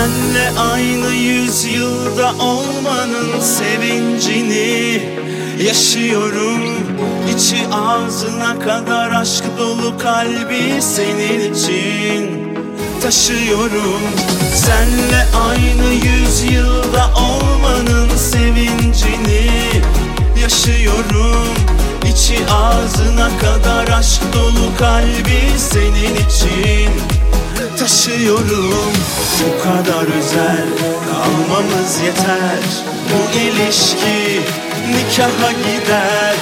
Senle aynı yüzyılda olmanın sevincini Yaşıyorum. İçi ağzına kadar aşk dolu kalbi senin için Taşıyorum. Senle aynı yüzyılda olmanın sevincini Yaşıyorum. İçi ağzına kadar aşk dolu kalbi senin için taşıyorum Bu kadar özel kalmamız yeter. Bu ilişki nikaha gider.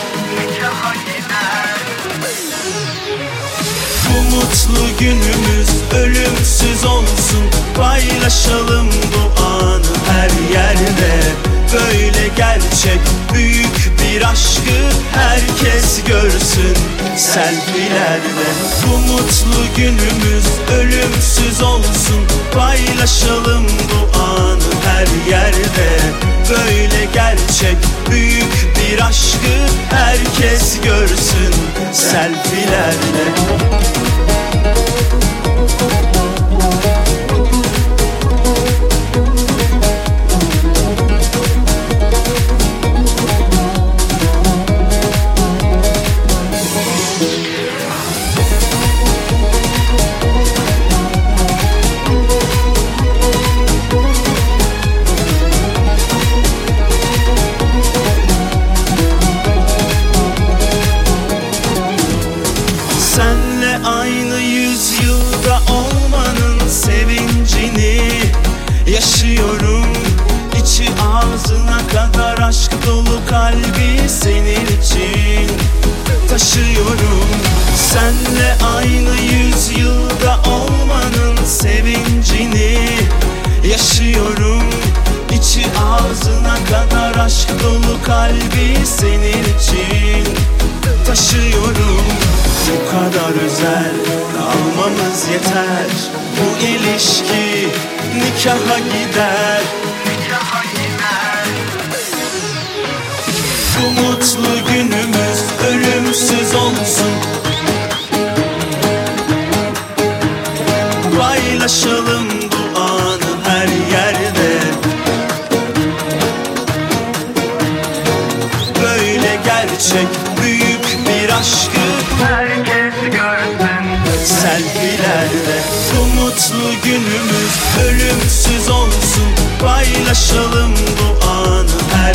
Bu mutlu günümüz ölümsüz olsun. Paylaşalım bu anı her yerde. Böyle gerçek herkes görsün Selfilerde. Bu mutlu günümüz ölümsüz olsun. Paylaşalım bu anı her yerde. Böyle gerçek büyük bir aşkı herkes görsün Selfilerde yüzyılda olmanın sevincini Yaşıyorum. İçi ağzına kadar aşk dolu kalbi senin için Taşıyorum. Senle aynı yüzyılda olmanın sevincini Yaşıyorum. İçi ağzına kadar aşk dolu kalbi yeter. Bu ilişki nikaha gider. Bu mutlu günümüz ölümsüz olsun. Paylaşalım bu anı her yerde. Böyle gerçek mutlu günümüz ölümsüz olsun. Paylaşalım bu anı her